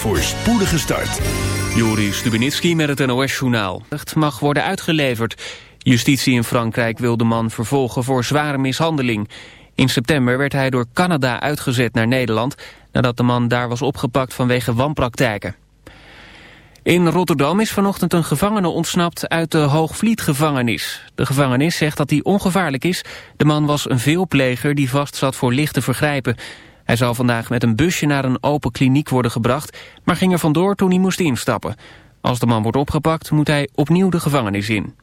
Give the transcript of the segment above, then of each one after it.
voor spoedige start. Juri Stubenitski met het NOS-journaal. Mag worden uitgeleverd. Justitie in Frankrijk wil de man vervolgen voor zware mishandeling. In september werd hij door Canada uitgezet naar Nederland... nadat de man daar was opgepakt vanwege wanpraktijken. In Rotterdam is vanochtend een gevangene ontsnapt uit de Hoogvlietgevangenis. De gevangenis zegt dat hij ongevaarlijk is. De man was een veelpleger die vastzat voor lichte vergrijpen. Hij zou vandaag met een busje naar een open kliniek worden gebracht... maar ging er vandoor toen hij moest instappen. Als de man wordt opgepakt moet hij opnieuw de gevangenis in.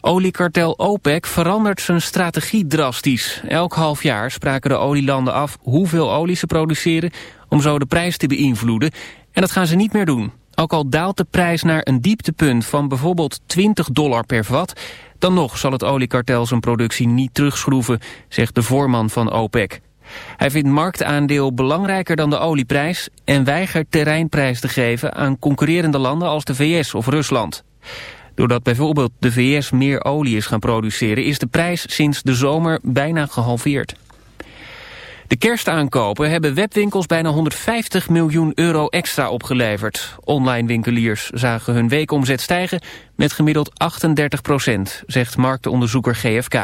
Oliekartel OPEC verandert zijn strategie drastisch. Elk half jaar spraken de olielanden af hoeveel olie ze produceren... om zo de prijs te beïnvloeden. En dat gaan ze niet meer doen. Ook al daalt de prijs naar een dieptepunt van bijvoorbeeld 20 dollar per vat... dan nog zal het oliekartel zijn productie niet terugschroeven, zegt de voorman van OPEC. Hij vindt marktaandeel belangrijker dan de olieprijs... en weigert terreinprijs te geven aan concurrerende landen als de VS of Rusland. Doordat bijvoorbeeld de VS meer olie is gaan produceren... is de prijs sinds de zomer bijna gehalveerd. De kerstaankopen hebben webwinkels bijna 150 miljoen euro extra opgeleverd. Online winkeliers zagen hun weekomzet stijgen met gemiddeld 38 procent, zegt marktonderzoeker GFK.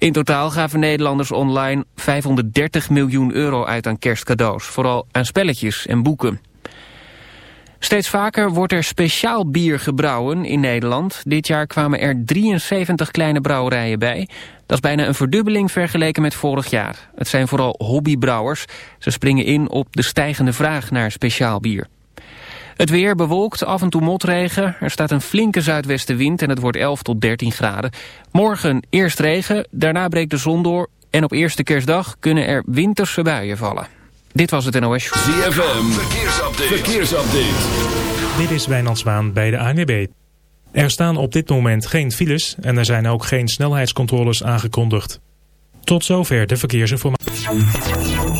In totaal gaven Nederlanders online 530 miljoen euro uit aan kerstcadeaus, vooral aan spelletjes en boeken. Steeds vaker wordt er speciaal bier gebrouwen in Nederland. Dit jaar kwamen er 73 kleine brouwerijen bij. Dat is bijna een verdubbeling vergeleken met vorig jaar. Het zijn vooral hobbybrouwers. Ze springen in op de stijgende vraag naar speciaal bier. Het weer bewolkt, af en toe motregen. Er staat een flinke zuidwestenwind en het wordt 11 tot 13 graden. Morgen eerst regen, daarna breekt de zon door... en op eerste kerstdag kunnen er winterse buien vallen. Dit was het NOS. ZFM, verkeersupdate. verkeersupdate. Dit is Wijnand Zwaan bij de ANWB. Er staan op dit moment geen files en er zijn ook geen snelheidscontroles aangekondigd. Tot zover de verkeersinformatie.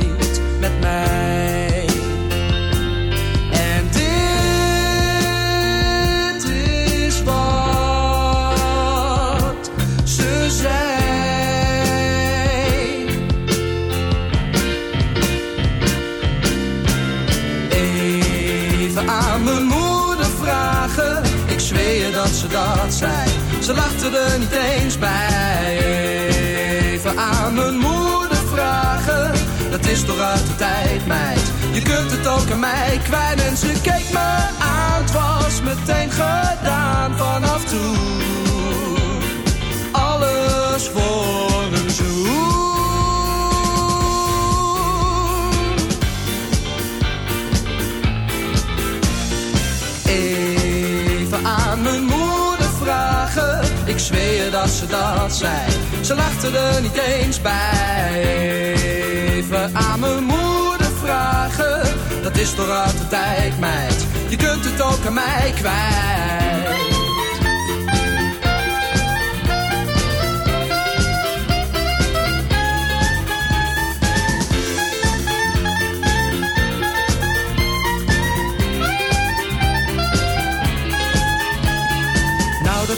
bij. Even aan mijn moeder vragen, dat is toch uit de tijd, meid. Je kunt het ook aan mij kwijt. En ze keek me aan, het was meteen gedaan vanaf toen. Alles voor een zoen. Even aan mijn moeder ik zweer dat ze dat zei. Ze lachten er niet eens bij. Even aan mijn moeder vragen. Dat is toch uit de tijd, meid. Je kunt het ook aan mij kwijt.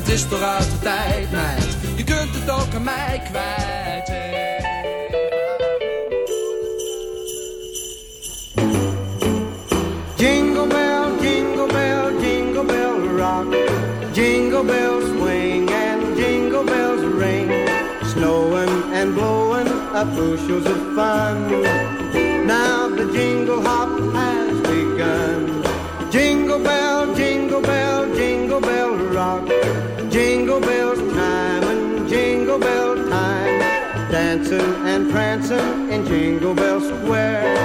dat is toch uit de tijd, meid. Je kunt het ook aan mij kwijt. Jingle bell, jingle bell, jingle bell rock. Jingle bells swing and jingle bells ring. Snowing and blowing up bushels of fun. Now the jingle hop has begun. Jingle bell, jingle bell, jingle bell rock. Jingle bells time and jingle bell time. Dancing and prancing in Jingle Bell Square.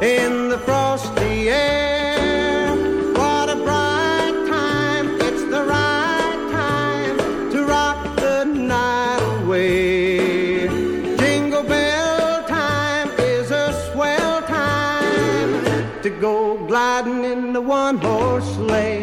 In the frosty air. What a bright time. It's the right time to rock the night away. Jingle bell time is a swell time to go gliding in the one horse sleigh.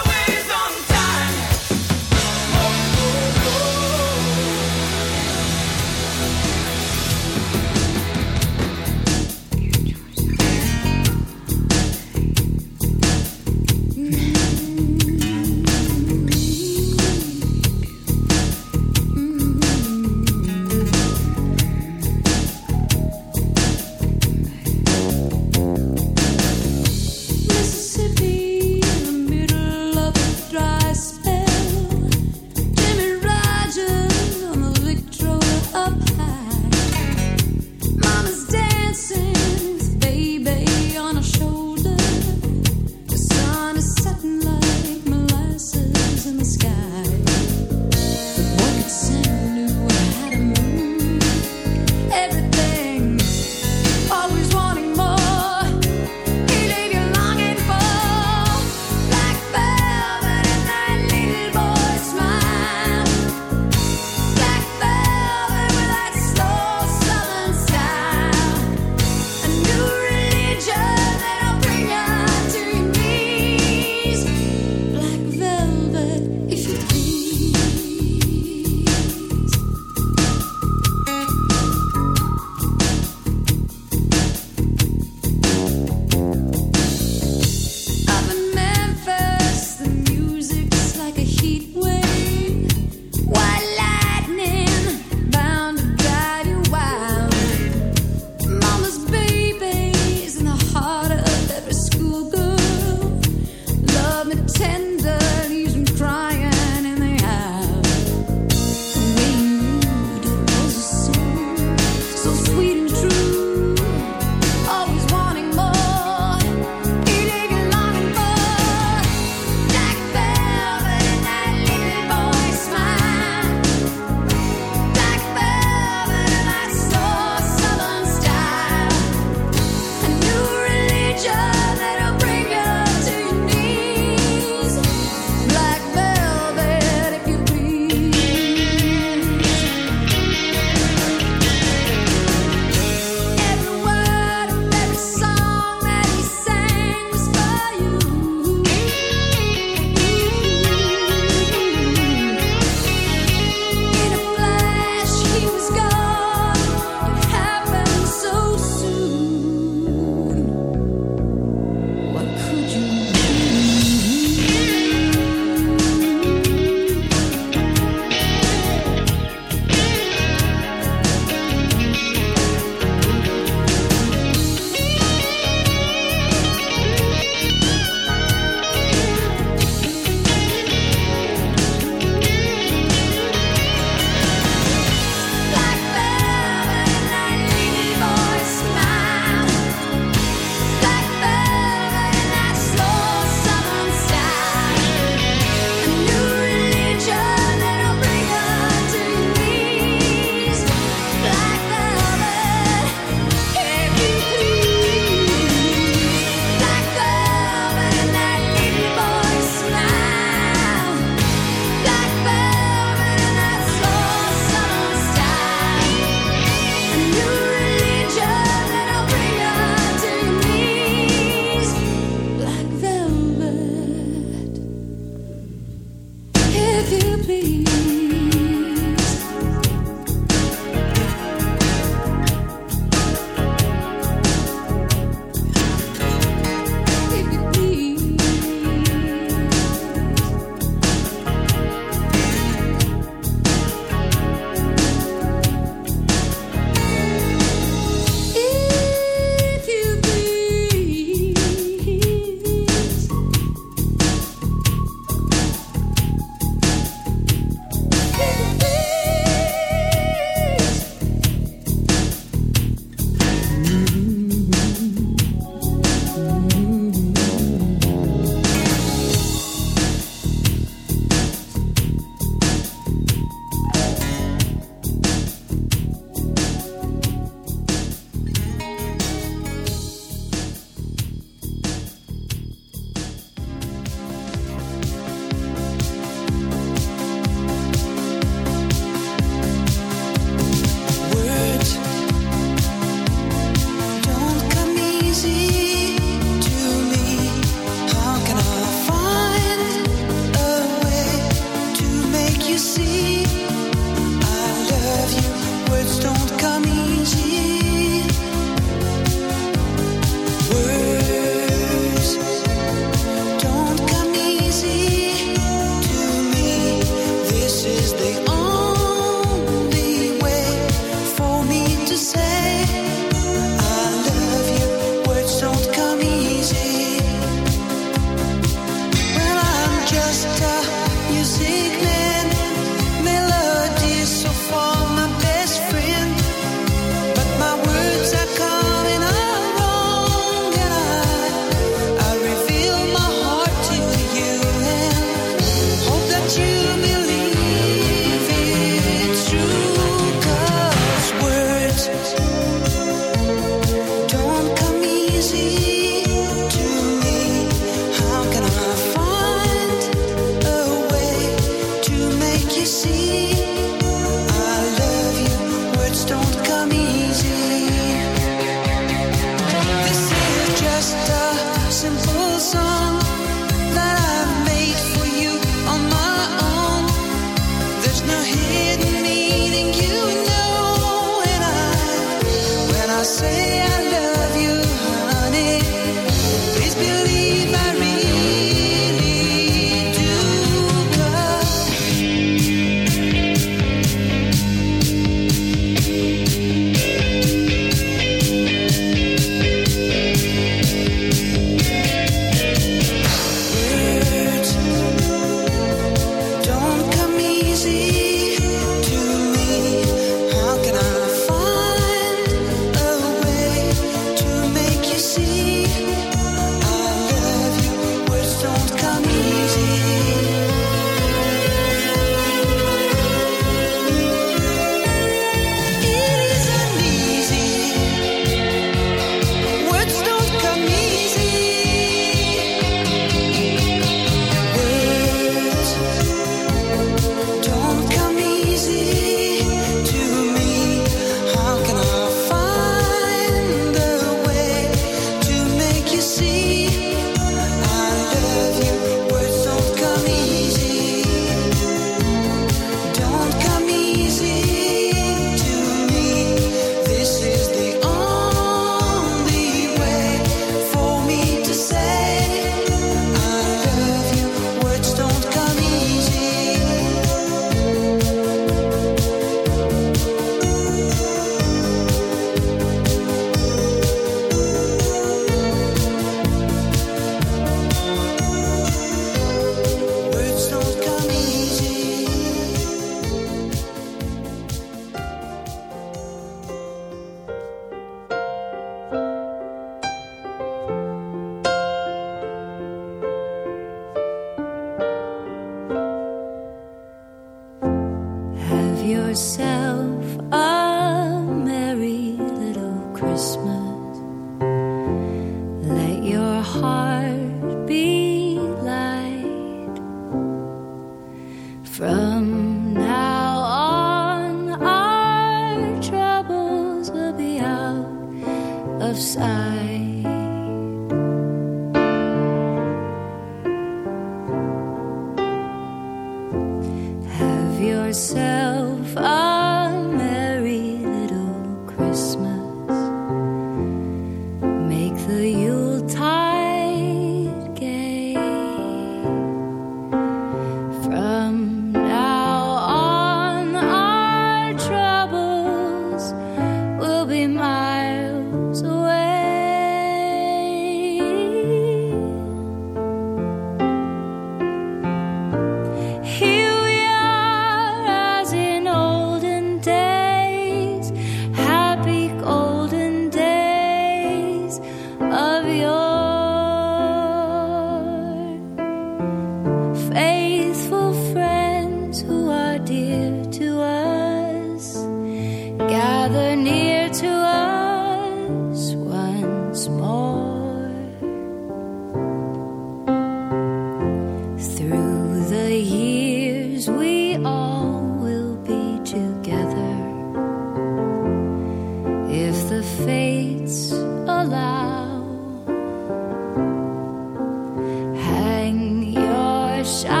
Shine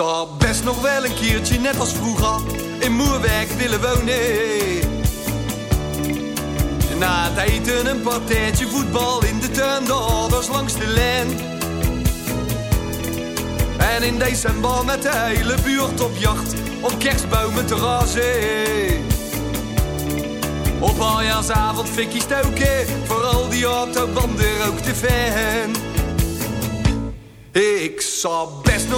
zou best nog wel een keertje, net als vroeger, in Moerwerk willen wonen. Na het eten een partijtje voetbal in de tuin, de ouders langs de lijn. En in december met de hele buurt op jacht, op kerstbomen te razen. Op aljaarsavond fikkie stoken, vooral die autobanden ook te fan. Ik zou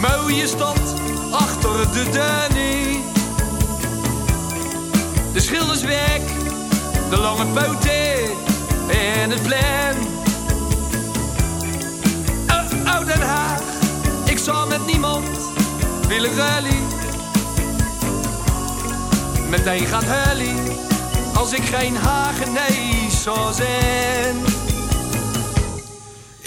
mooie stad, achter de Danny. De schilders weg, de lange poten en het plan. Oh, oh, Den Haag, ik zou met niemand willen rally. Meteen gaat Hully als ik geen Hagenees zou zijn.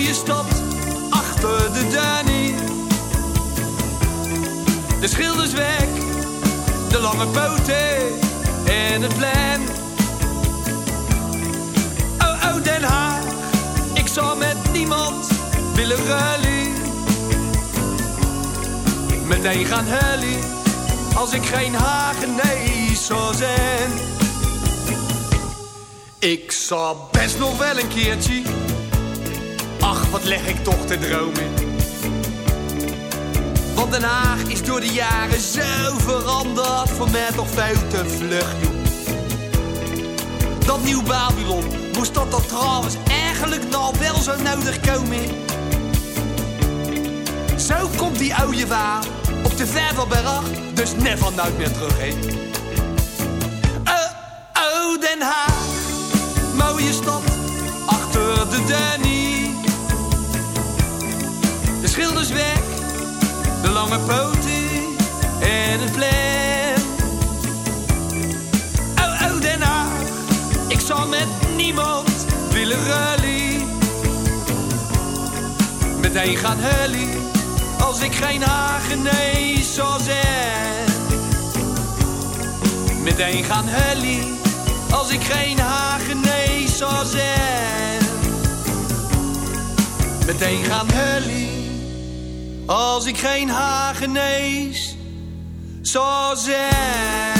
Mooie stad, achter de Danny. De schilders weg, de lange poten en het plan. Oh, oh, Den Haag. Ik zou met niemand willen rally. Meteen gaan hully als ik geen Hagenees zou zijn. Ik zou best nog wel een keertje, ach wat leg ik toch te dromen. Want Den Haag is door de jaren zo veranderd, voor mij toch veel te vlug. Dat nieuw Babylon, moest dat dan trouwens eigenlijk nou wel zo nodig komen? Zo komt die oude waar op de Vervelberg, dus never nooit meer terug heen. Oh, oh, Den Haag, mooie stad, achter de Danny. De schilders weg, de lange poten en het plan. Oh, oh, Den Haag, ik zou met niemand willen rally. Meteen gaan hully als ik geen Hagenees zou zijn. Meteen gaan hully, als ik geen Hagenees zou zijn. Meteen gaan hully, als ik geen Hagenees zou zijn. Don't